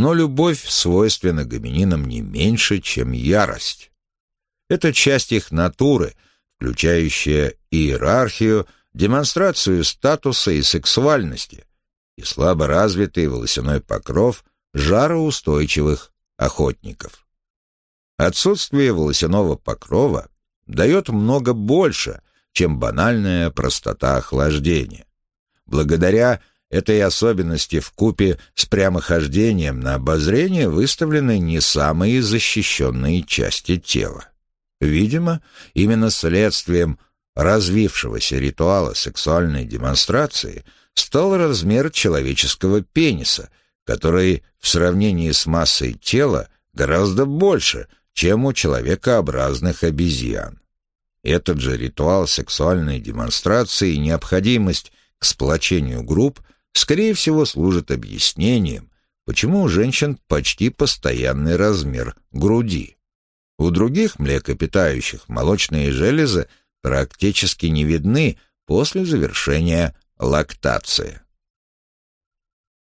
Но любовь свойственна гомининам не меньше, чем ярость. Это часть их натуры, включающая иерархию, демонстрацию статуса и сексуальности, и слабо развитый волосяной покров жароустойчивых охотников. Отсутствие волосяного покрова дает много больше, чем банальная простота охлаждения. Благодаря этой особенности в купе с прямохождением на обозрение выставлены не самые защищенные части тела. Видимо, именно следствием развившегося ритуала сексуальной демонстрации стал размер человеческого пениса, который в сравнении с массой тела гораздо больше, чем у человекообразных обезьян. Этот же ритуал сексуальной демонстрации и необходимость к сплочению групп скорее всего служит объяснением, почему у женщин почти постоянный размер груди. У других млекопитающих молочные железы практически не видны после завершения лактации.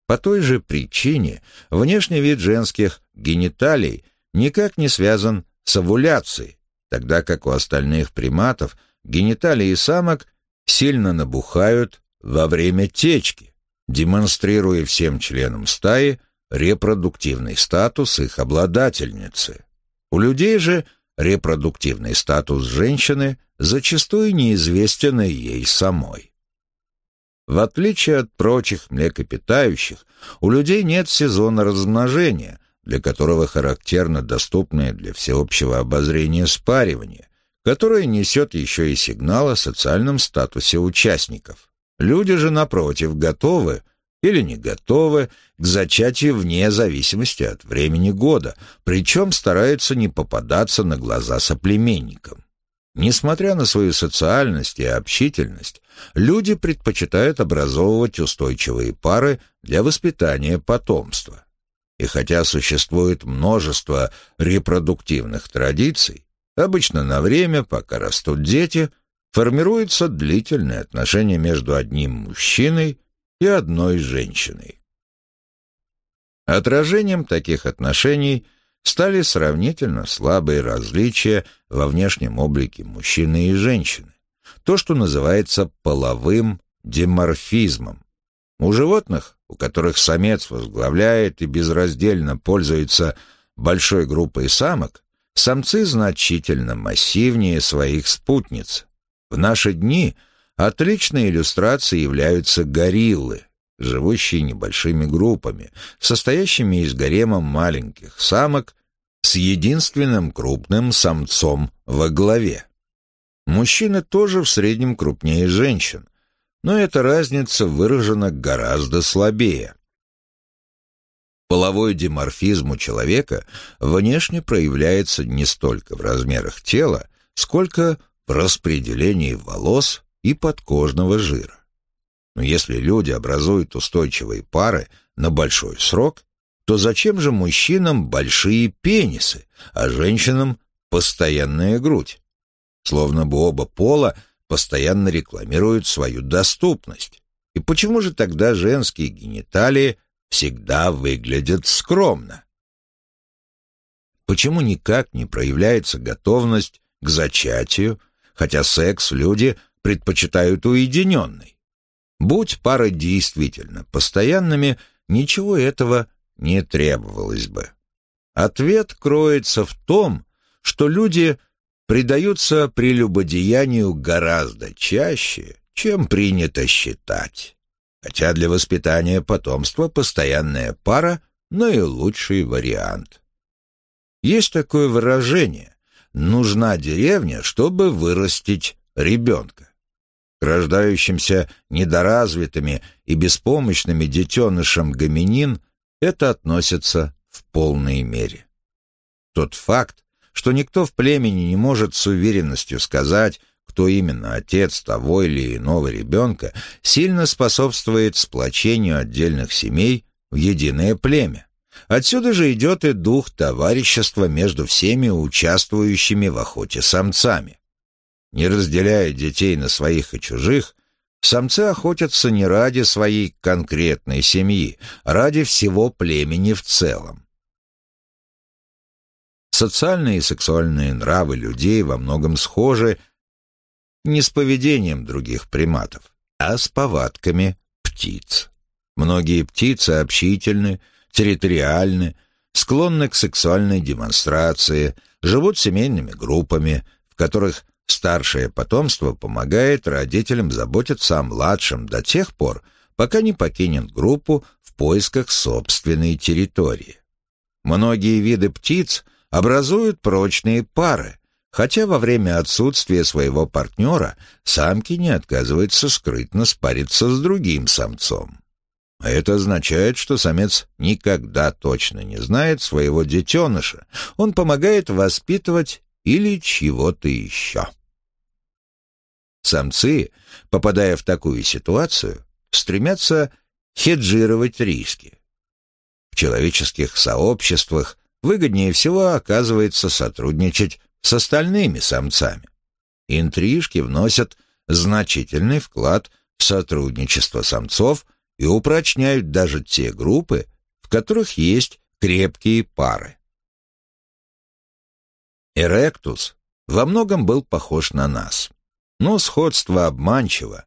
По той же причине внешний вид женских гениталий никак не связан с овуляцией, тогда как у остальных приматов гениталии самок сильно набухают во время течки, демонстрируя всем членам стаи репродуктивный статус их обладательницы. У людей же репродуктивный статус женщины зачастую неизвестен ей самой. В отличие от прочих млекопитающих, у людей нет сезона размножения, для которого характерно доступное для всеобщего обозрения спаривание, которое несет еще и сигнал о социальном статусе участников. Люди же, напротив, готовы или не готовы к зачатию вне зависимости от времени года, причем стараются не попадаться на глаза соплеменникам. Несмотря на свою социальность и общительность, люди предпочитают образовывать устойчивые пары для воспитания потомства. И хотя существует множество репродуктивных традиций, обычно на время, пока растут дети, формируется длительное отношение между одним мужчиной и одной женщиной. Отражением таких отношений стали сравнительно слабые различия во внешнем облике мужчины и женщины, то, что называется половым деморфизмом. У животных у которых самец возглавляет и безраздельно пользуется большой группой самок, самцы значительно массивнее своих спутниц. В наши дни отличной иллюстрацией являются гориллы, живущие небольшими группами, состоящими из гарема маленьких самок с единственным крупным самцом во главе. Мужчины тоже в среднем крупнее женщин, но эта разница выражена гораздо слабее. Половой диморфизм у человека внешне проявляется не столько в размерах тела, сколько в распределении волос и подкожного жира. Но если люди образуют устойчивые пары на большой срок, то зачем же мужчинам большие пенисы, а женщинам постоянная грудь? Словно бы оба пола – постоянно рекламируют свою доступность. И почему же тогда женские гениталии всегда выглядят скромно? Почему никак не проявляется готовность к зачатию, хотя секс люди предпочитают уединенный? Будь пары действительно постоянными, ничего этого не требовалось бы. Ответ кроется в том, что люди – предаются прелюбодеянию гораздо чаще, чем принято считать. Хотя для воспитания потомства постоянная пара – наилучший вариант. Есть такое выражение «нужна деревня, чтобы вырастить ребенка». К рождающимся недоразвитыми и беспомощными детенышам гоминин это относится в полной мере. Тот факт, что никто в племени не может с уверенностью сказать, кто именно отец того или иного ребенка, сильно способствует сплочению отдельных семей в единое племя. Отсюда же идет и дух товарищества между всеми участвующими в охоте самцами. Не разделяя детей на своих и чужих, Самцы охотятся не ради своей конкретной семьи, а ради всего племени в целом. Социальные и сексуальные нравы людей во многом схожи не с поведением других приматов, а с повадками птиц. Многие птицы общительны, территориальны, склонны к сексуальной демонстрации, живут семейными группами, в которых старшее потомство помогает родителям заботиться о младшем до тех пор, пока не покинет группу в поисках собственной территории. Многие виды птиц образуют прочные пары, хотя во время отсутствия своего партнера самки не отказываются скрытно спариться с другим самцом. А это означает, что самец никогда точно не знает своего детеныша. Он помогает воспитывать или чего-то еще. Самцы, попадая в такую ситуацию, стремятся хеджировать риски. В человеческих сообществах выгоднее всего оказывается сотрудничать с остальными самцами. Интрижки вносят значительный вклад в сотрудничество самцов и упрочняют даже те группы, в которых есть крепкие пары. Эректус во многом был похож на нас, но сходство обманчиво.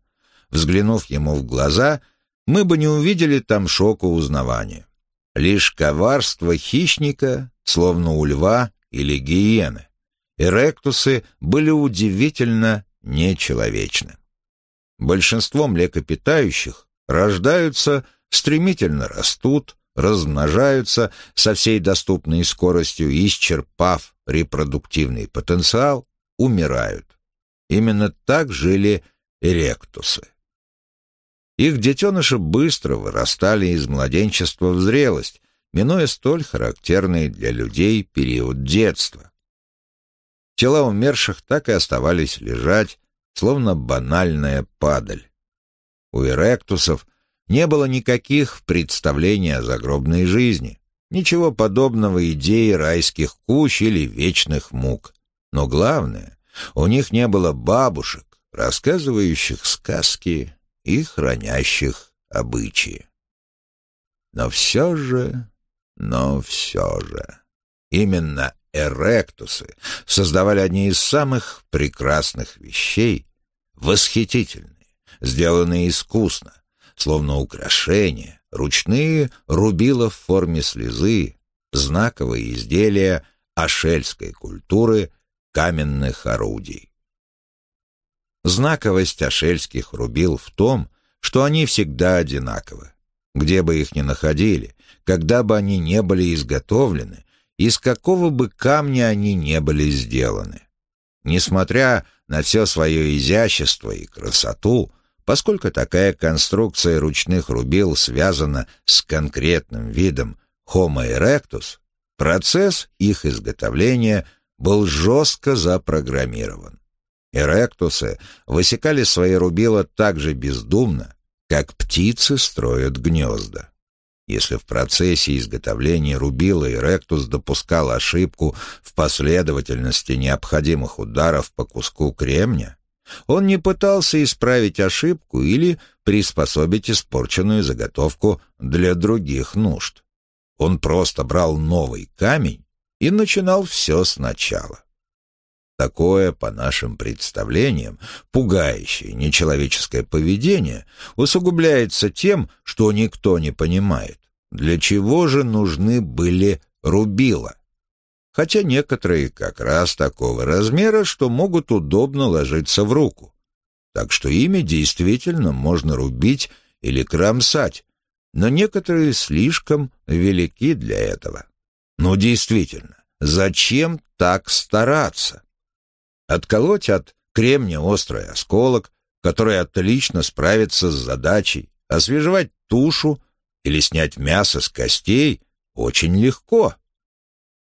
Взглянув ему в глаза, мы бы не увидели там шока узнавания. Лишь коварство хищника, словно у льва или гиены. Эректусы были удивительно нечеловечны. Большинство млекопитающих рождаются, стремительно растут, размножаются со всей доступной скоростью исчерпав репродуктивный потенциал, умирают. Именно так жили эректусы. Их детеныши быстро вырастали из младенчества в зрелость, минуя столь характерный для людей период детства. Тела умерших так и оставались лежать, словно банальная падаль. У эректусов не было никаких представлений о загробной жизни, ничего подобного идеи райских кущ или вечных мук. Но главное, у них не было бабушек, рассказывающих сказки и хранящих обычаи. Но все же, но все же, именно эректусы создавали одни из самых прекрасных вещей, восхитительные, сделанные искусно, словно украшения, ручные рубила в форме слезы, знаковые изделия ашельской культуры каменных орудий. Знаковость ашельских рубил в том, что они всегда одинаковы. Где бы их ни находили, когда бы они не были изготовлены, из какого бы камня они не были сделаны. Несмотря на все свое изящество и красоту, поскольку такая конструкция ручных рубил связана с конкретным видом Homo erectus, процесс их изготовления был жестко запрограммирован. Эректусы высекали свои рубила так же бездумно, как птицы строят гнезда. Если в процессе изготовления рубила Эректус допускал ошибку в последовательности необходимых ударов по куску кремня, он не пытался исправить ошибку или приспособить испорченную заготовку для других нужд. Он просто брал новый камень и начинал все сначала. Такое, по нашим представлениям, пугающее нечеловеческое поведение усугубляется тем, что никто не понимает, для чего же нужны были рубила. Хотя некоторые как раз такого размера, что могут удобно ложиться в руку. Так что ими действительно можно рубить или кромсать, но некоторые слишком велики для этого. Ну, действительно, зачем так стараться? Отколоть от кремня острый осколок, который отлично справится с задачей, освежевать тушу или снять мясо с костей очень легко.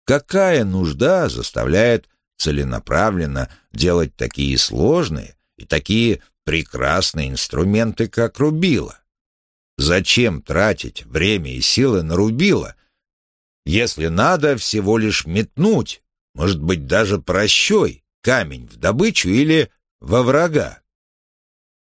Какая нужда заставляет целенаправленно делать такие сложные и такие прекрасные инструменты, как рубило? Зачем тратить время и силы на рубило, если надо всего лишь метнуть, может быть, даже прощой, камень в добычу или во врага.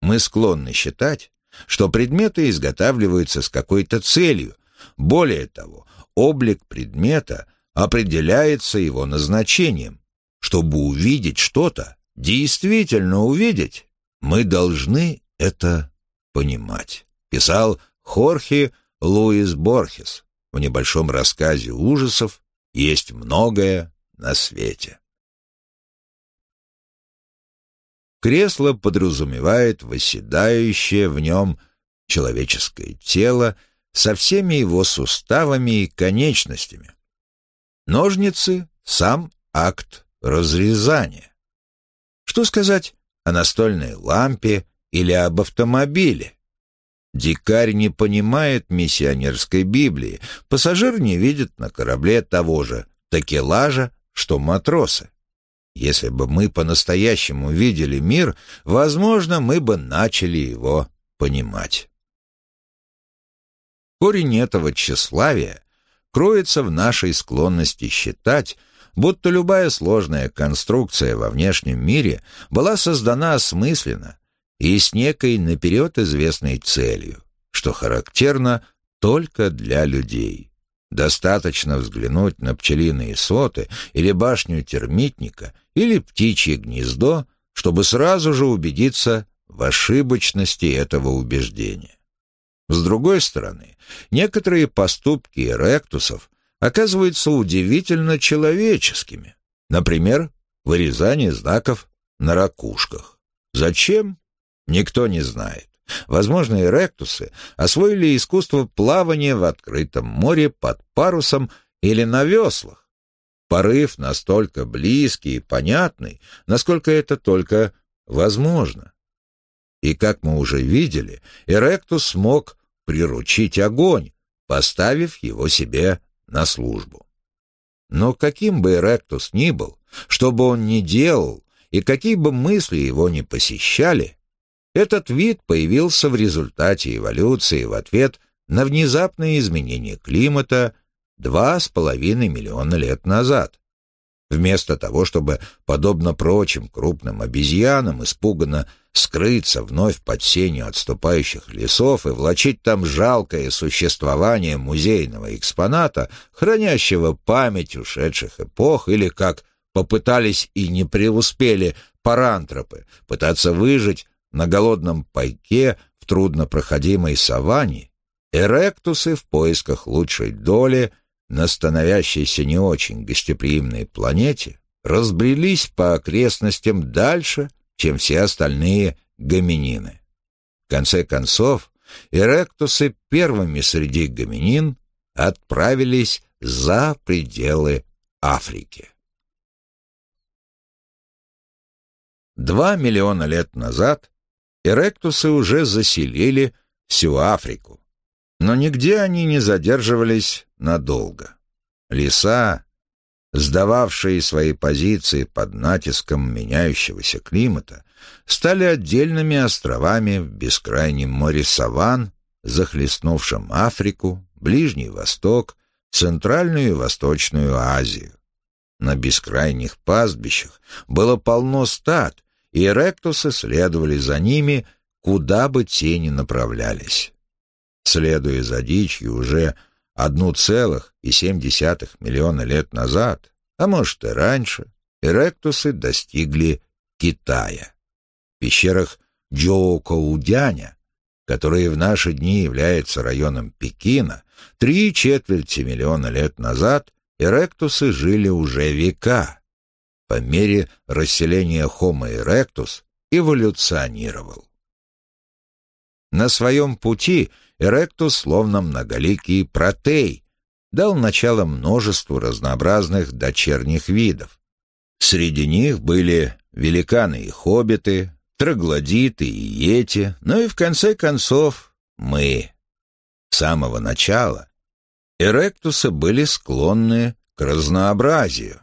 Мы склонны считать, что предметы изготавливаются с какой-то целью. Более того, облик предмета определяется его назначением. Чтобы увидеть что-то, действительно увидеть, мы должны это понимать, писал Хорхе Луис Борхес в небольшом рассказе ужасов «Есть многое на свете». Кресло подразумевает восседающее в нем человеческое тело со всеми его суставами и конечностями. Ножницы — сам акт разрезания. Что сказать о настольной лампе или об автомобиле? Дикарь не понимает миссионерской Библии, пассажир не видит на корабле того же такелажа, что матросы. Если бы мы по-настоящему видели мир, возможно, мы бы начали его понимать. Корень этого тщеславия кроется в нашей склонности считать, будто любая сложная конструкция во внешнем мире была создана осмысленно и с некой наперед известной целью, что характерно только для людей. Достаточно взглянуть на пчелиные соты или башню термитника или птичье гнездо, чтобы сразу же убедиться в ошибочности этого убеждения. С другой стороны, некоторые поступки эректусов оказываются удивительно человеческими. Например, вырезание знаков на ракушках. Зачем? Никто не знает. Возможно, эректусы освоили искусство плавания в открытом море под парусом или на веслах. Порыв настолько близкий и понятный, насколько это только возможно. И, как мы уже видели, Эректус смог приручить огонь, поставив его себе на службу. Но каким бы Эректус ни был, что бы он ни делал, и какие бы мысли его ни посещали, этот вид появился в результате эволюции в ответ на внезапные изменения климата два с половиной миллиона лет назад. Вместо того, чтобы, подобно прочим крупным обезьянам, испуганно скрыться вновь под сенью отступающих лесов и влачить там жалкое существование музейного экспоната, хранящего память ушедших эпох, или, как попытались и не преуспели парантропы, пытаться выжить на голодном пайке в труднопроходимой саванне, эректусы в поисках лучшей доли на становящейся не очень гостеприимной планете разбрелись по окрестностям дальше, чем все остальные гоминины. В конце концов, эректусы первыми среди гоминин отправились за пределы Африки. Два миллиона лет назад Эректусы уже заселили всю Африку. Но нигде они не задерживались надолго. Леса, сдававшие свои позиции под натиском меняющегося климата, стали отдельными островами в бескрайнем море саван, захлестнувшем Африку, Ближний Восток, Центральную и Восточную Азию. На бескрайних пастбищах было полно стад, и ректусы следовали за ними, куда бы те ни направлялись. Следуя за дичью уже 1,7 миллиона лет назад, а может и раньше, эректусы достигли Китая. В пещерах Джоукоудяня, которые в наши дни являются районом Пекина, три четверти миллиона лет назад эректусы жили уже века по мере расселения Homo erectus эволюционировал. На своем пути Эректус, словно многоликий протей, дал начало множеству разнообразных дочерних видов. Среди них были великаны и хоббиты, троглодиты и йети, ну и в конце концов мы. С самого начала Эректусы были склонны к разнообразию,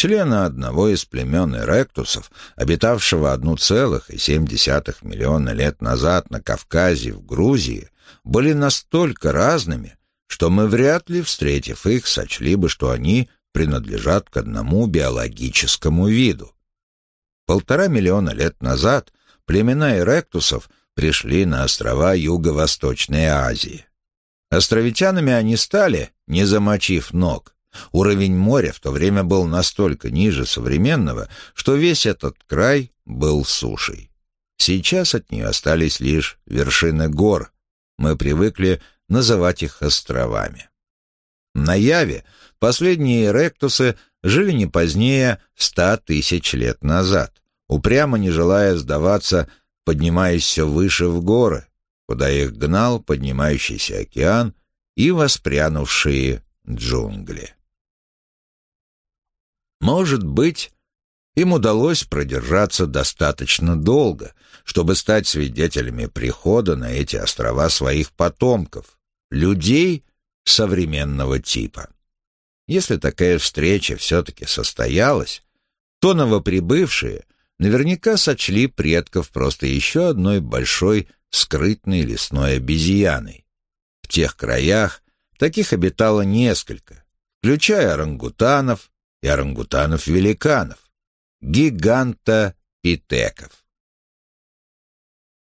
члена одного из племен эректусов, обитавшего 1,7 миллиона лет назад на Кавказе в Грузии, были настолько разными, что мы вряд ли, встретив их, сочли бы, что они принадлежат к одному биологическому виду. Полтора миллиона лет назад племена эректусов пришли на острова Юго-Восточной Азии. Островитянами они стали, не замочив ног. Уровень моря в то время был настолько ниже современного, что весь этот край был сушей. Сейчас от нее остались лишь вершины гор. Мы привыкли называть их островами. На Яве последние эректусы жили не позднее ста тысяч лет назад, упрямо не желая сдаваться, поднимаясь все выше в горы, куда их гнал поднимающийся океан и воспрянувшие джунгли. Может быть, им удалось продержаться достаточно долго, чтобы стать свидетелями прихода на эти острова своих потомков, людей современного типа. Если такая встреча все-таки состоялась, то новоприбывшие наверняка сочли предков просто еще одной большой скрытной лесной обезьяной. В тех краях таких обитало несколько, включая орангутанов и орангутанов-великанов, гиганта-питеков.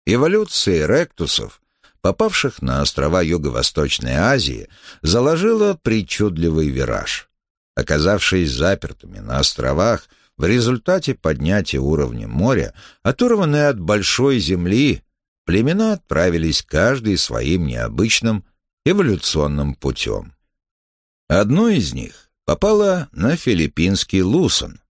Эволюция ректусов, попавших на острова Юго-Восточной Азии, заложила причудливый вираж. Оказавшись запертыми на островах, в результате поднятия уровня моря, оторванные от большой земли, племена отправились каждый своим необычным эволюционным путем. Одно из них попало на филиппинский Лусон.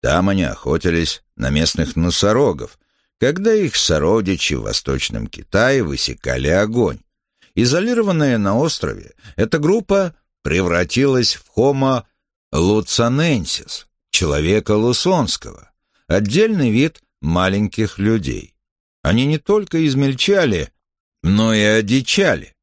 Там они охотились на местных носорогов, когда их сородичи в Восточном Китае высекали огонь. Изолированная на острове, эта группа превратилась в Homo луцаненсис, человека лусонского, отдельный вид маленьких людей. Они не только измельчали, но и одичали.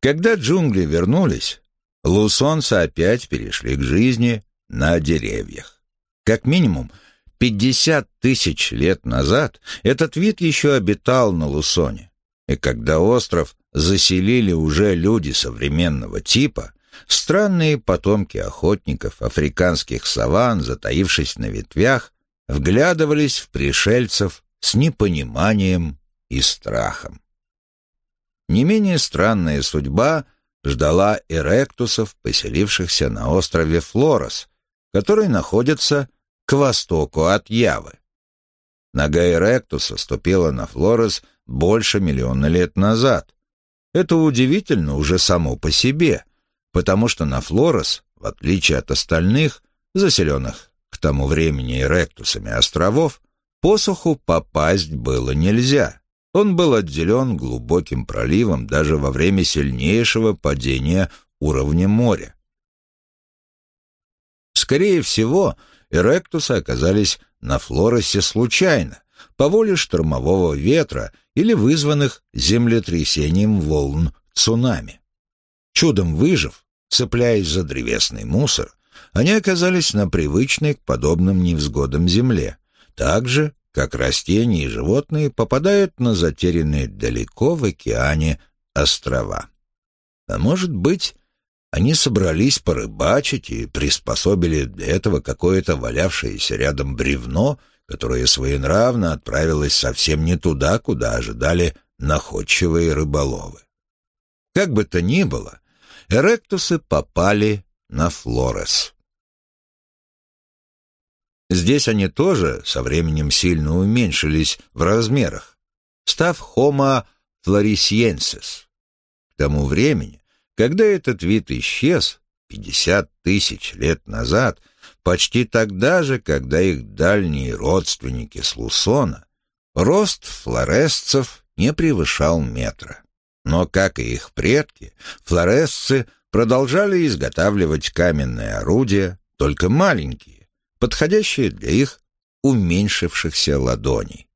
Когда джунгли вернулись, лусонцы опять перешли к жизни на деревьях. Как минимум, 50 тысяч лет назад этот вид еще обитал на Лусоне. И когда остров заселили уже люди современного типа, Странные потомки охотников африканских саван, затаившись на ветвях, вглядывались в пришельцев с непониманием и страхом. Не менее странная судьба ждала эректусов, поселившихся на острове Флорос, который находится к востоку от Явы. Нога эректуса ступила на Флорос больше миллиона лет назад. Это удивительно уже само по себе — потому что на Флорес, в отличие от остальных, заселенных к тому времени эректусами островов, посуху попасть было нельзя. Он был отделен глубоким проливом даже во время сильнейшего падения уровня моря. Скорее всего, эректусы оказались на Флоресе случайно, по воле штормового ветра или вызванных землетрясением волн цунами. Чудом выжив, Цепляясь за древесный мусор, они оказались на привычной к подобным невзгодам земле, так же, как растения и животные попадают на затерянные далеко в океане острова. А может быть, они собрались порыбачить и приспособили для этого какое-то валявшееся рядом бревно, которое своенравно отправилось совсем не туда, куда ожидали находчивые рыболовы. Как бы то ни было, Эректусы попали на Флорес. Здесь они тоже со временем сильно уменьшились в размерах, став Homo floresiensis. К тому времени, когда этот вид исчез, 50 тысяч лет назад, почти тогда же, когда их дальние родственники с Лусона, рост флоресцев не превышал метра. Но, как и их предки, флоресцы продолжали изготавливать каменные орудия, только маленькие, подходящие для их уменьшившихся ладоней.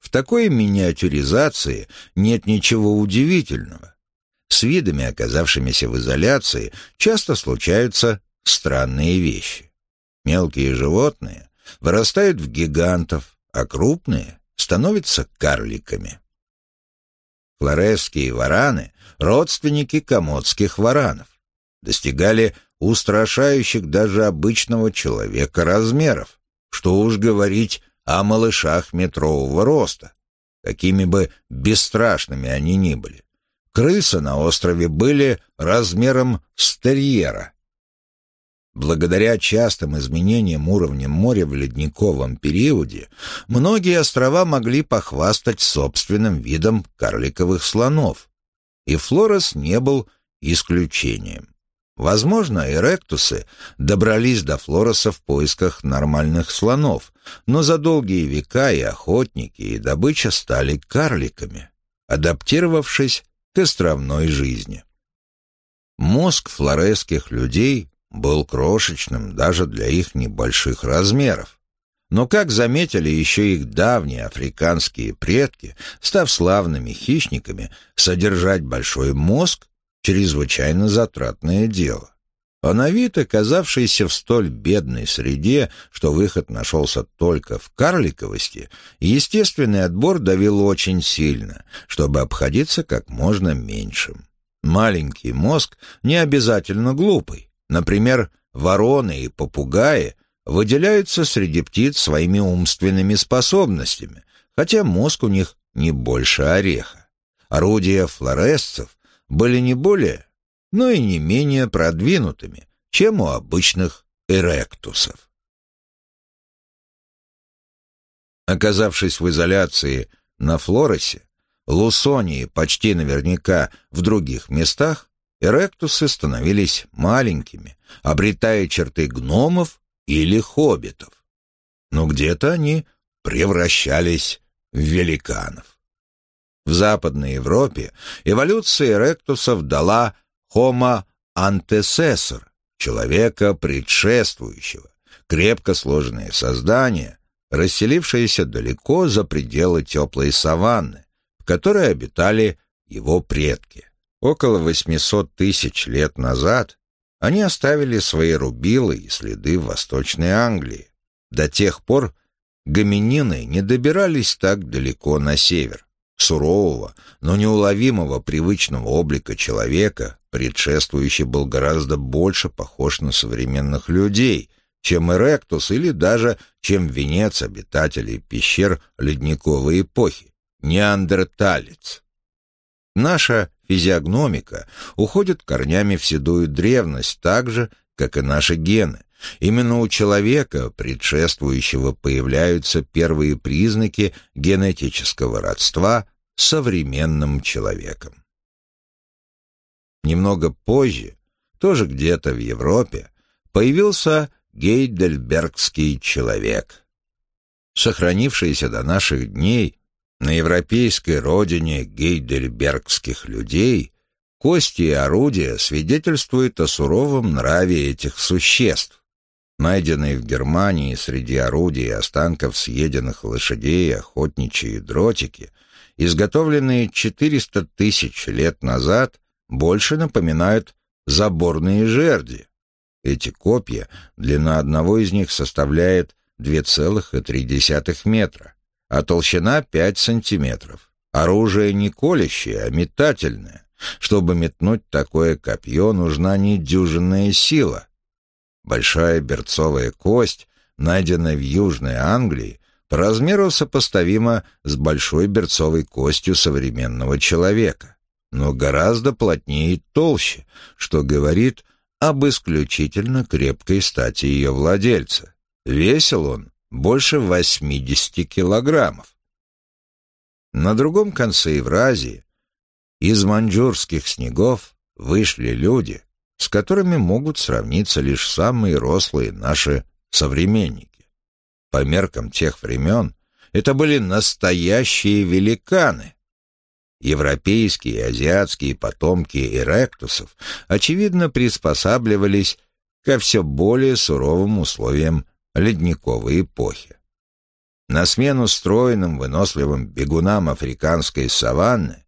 В такой миниатюризации нет ничего удивительного. С видами, оказавшимися в изоляции, часто случаются странные вещи. Мелкие животные вырастают в гигантов, а крупные становятся карликами. Флоресские вараны — родственники комодских варанов. Достигали устрашающих даже обычного человека размеров. Что уж говорить о малышах метрового роста, какими бы бесстрашными они ни были. Крысы на острове были размером с терьера. Благодаря частым изменениям уровня моря в ледниковом периоде, многие острова могли похвастать собственным видом карликовых слонов, и Флорес не был исключением. Возможно, эректусы добрались до Флореса в поисках нормальных слонов, но за долгие века и охотники, и добыча стали карликами, адаптировавшись к островной жизни. Мозг флоресских людей был крошечным даже для их небольших размеров. Но, как заметили еще их давние африканские предки, став славными хищниками, содержать большой мозг — чрезвычайно затратное дело. А на вид, оказавшийся в столь бедной среде, что выход нашелся только в карликовости, естественный отбор давил очень сильно, чтобы обходиться как можно меньшим. Маленький мозг не обязательно глупый. Например, вороны и попугаи выделяются среди птиц своими умственными способностями, хотя мозг у них не больше ореха. Орудия флоресцев были не более, но и не менее продвинутыми, чем у обычных эректусов. Оказавшись в изоляции на Флоресе, Лусонии почти наверняка в других местах, эректусы становились маленькими, обретая черты гномов или хоббитов. Но где-то они превращались в великанов. В Западной Европе эволюция эректусов дала Homo antecessor, человека предшествующего, крепко сложное создание, расселившееся далеко за пределы теплой саванны, в которой обитали его предки. Около 800 тысяч лет назад они оставили свои рубилы и следы в Восточной Англии. До тех пор гоминины не добирались так далеко на север. Сурового, но неуловимого привычного облика человека, предшествующий был гораздо больше похож на современных людей, чем Эректус или даже чем венец обитателей пещер ледниковой эпохи, неандерталец. Наша физиогномика уходит корнями в седую древность так же, как и наши гены. Именно у человека, предшествующего, появляются первые признаки генетического родства с современным человеком. Немного позже, тоже где-то в Европе, появился гейдельбергский человек. Сохранившийся до наших дней на европейской родине гейдельбергских людей кости и орудия свидетельствуют о суровом нраве этих существ. Найденные в Германии среди орудий и останков съеденных лошадей охотничьи дротики, изготовленные 400 тысяч лет назад, больше напоминают заборные жерди. Эти копья, длина одного из них составляет 2,3 метра а толщина 5 сантиметров. Оружие не колющее, а метательное. Чтобы метнуть такое копье, нужна недюжинная сила. Большая берцовая кость, найденная в Южной Англии, по размеру сопоставима с большой берцовой костью современного человека, но гораздо плотнее и толще, что говорит об исключительно крепкой стати ее владельца. Весил он больше 80 килограммов. На другом конце Евразии из маньчжурских снегов вышли люди, с которыми могут сравниться лишь самые рослые наши современники. По меркам тех времен это были настоящие великаны. Европейские и азиатские потомки эректусов, очевидно, приспосабливались ко все более суровым условиям ледниковой эпохи. На смену стройным выносливым бегунам африканской саванны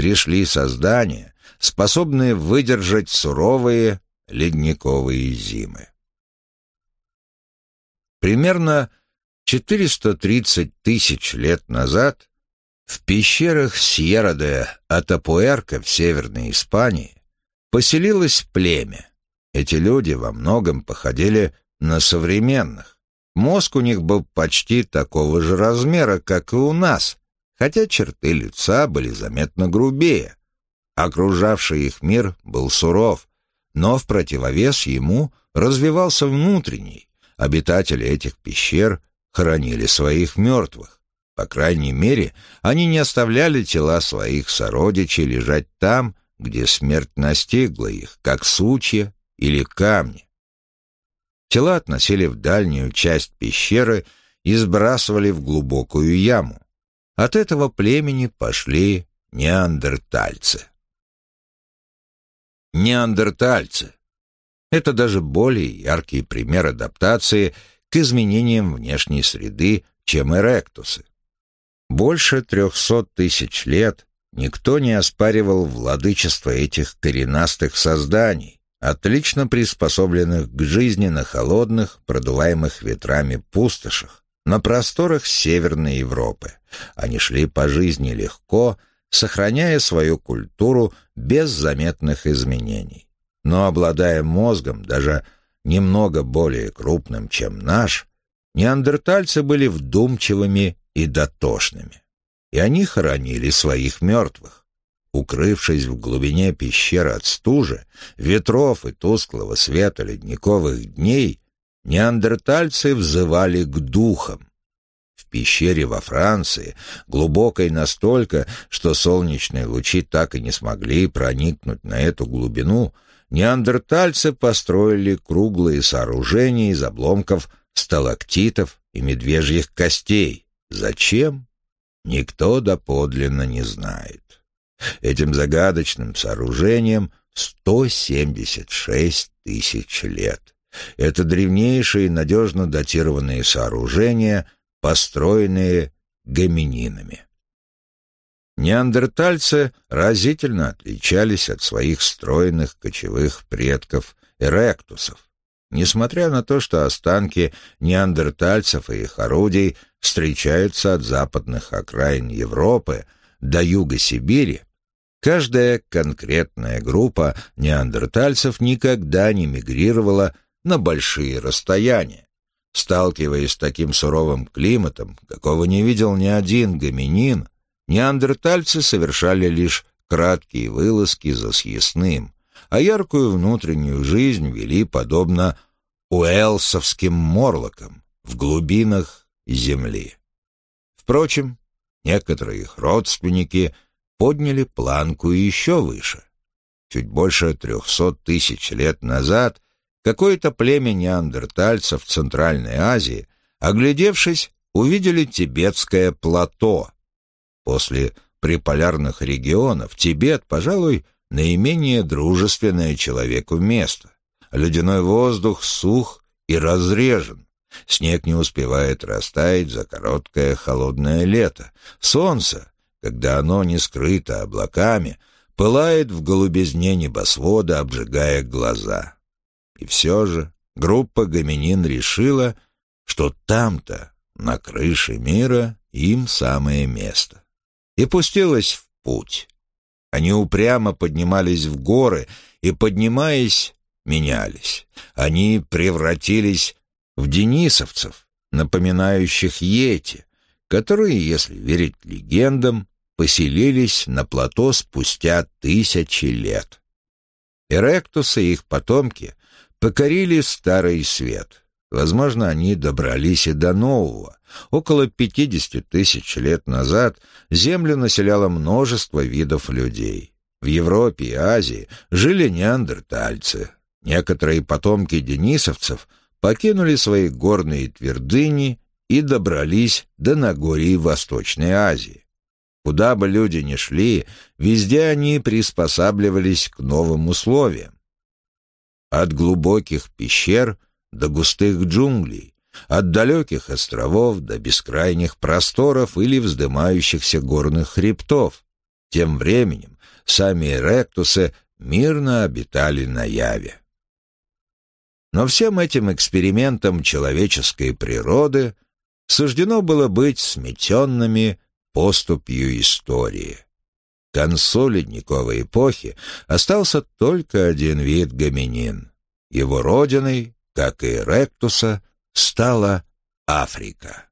пришли создания, способные выдержать суровые ледниковые зимы. Примерно 430 тысяч лет назад в пещерах Сьерра де Атапуэрка в Северной Испании поселилось племя. Эти люди во многом походили на современных. Мозг у них был почти такого же размера, как и у нас, хотя черты лица были заметно грубее. Окружавший их мир был суров, но в противовес ему развивался внутренний. Обитатели этих пещер хоронили своих мертвых. По крайней мере, они не оставляли тела своих сородичей лежать там, где смерть настигла их, как сучья или камни. Тела относили в дальнюю часть пещеры и сбрасывали в глубокую яму. От этого племени пошли неандертальцы. Неандертальцы — это даже более яркий пример адаптации к изменениям внешней среды, чем эректусы. Больше трехсот тысяч лет никто не оспаривал владычество этих коренастых созданий, отлично приспособленных к жизни на холодных, продуваемых ветрами пустошах, на просторах Северной Европы. Они шли по жизни легко, сохраняя свою культуру без заметных изменений. Но обладая мозгом, даже немного более крупным, чем наш, неандертальцы были вдумчивыми и дотошными. И они хоронили своих мертвых. Укрывшись в глубине пещеры от стужи, ветров и тусклого света ледниковых дней, неандертальцы взывали к духам. Пещере во Франции, глубокой настолько, что солнечные лучи так и не смогли проникнуть на эту глубину, неандертальцы построили круглые сооружения из обломков сталактитов и медвежьих костей. Зачем? Никто доподлинно не знает. Этим загадочным сооружением 176 тысяч лет. Это древнейшие надежно датированные сооружения, построенные гомининами. Неандертальцы разительно отличались от своих стройных кочевых предков эректусов. Несмотря на то, что останки неандертальцев и их орудий встречаются от западных окраин Европы до юга Сибири, каждая конкретная группа неандертальцев никогда не мигрировала на большие расстояния. Сталкиваясь с таким суровым климатом, какого не видел ни один гоминин, неандертальцы совершали лишь краткие вылазки за съестным, а яркую внутреннюю жизнь вели подобно уэлсовским морлокам в глубинах земли. Впрочем, некоторые их родственники подняли планку еще выше. Чуть больше трехсот тысяч лет назад какое-то племя неандертальцев в Центральной Азии, оглядевшись, увидели тибетское плато. После приполярных регионов Тибет, пожалуй, наименее дружественное человеку место. Ледяной воздух сух и разрежен. Снег не успевает растаять за короткое холодное лето. Солнце, когда оно не скрыто облаками, пылает в голубизне небосвода, обжигая глаза. И все же группа гоминин решила, что там-то, на крыше мира, им самое место. И пустилась в путь. Они упрямо поднимались в горы и, поднимаясь, менялись. Они превратились в денисовцев, напоминающих йети, которые, если верить легендам, поселились на плато спустя тысячи лет. Эректусы и их потомки покорили Старый Свет. Возможно, они добрались и до Нового. Около 50 тысяч лет назад Землю населяло множество видов людей. В Европе и Азии жили неандертальцы. Некоторые потомки денисовцев покинули свои горные твердыни и добрались до Нагорья Восточной Азии. Куда бы люди ни шли, везде они приспосабливались к новым условиям. От глубоких пещер до густых джунглей, от далеких островов до бескрайних просторов или вздымающихся горных хребтов. Тем временем сами ректусы мирно обитали на Яве. Но всем этим экспериментам человеческой природы суждено было быть сметенными поступью истории. К концу ледниковой эпохи остался только один вид гоминин. Его родиной, как и ректуса, стала Африка.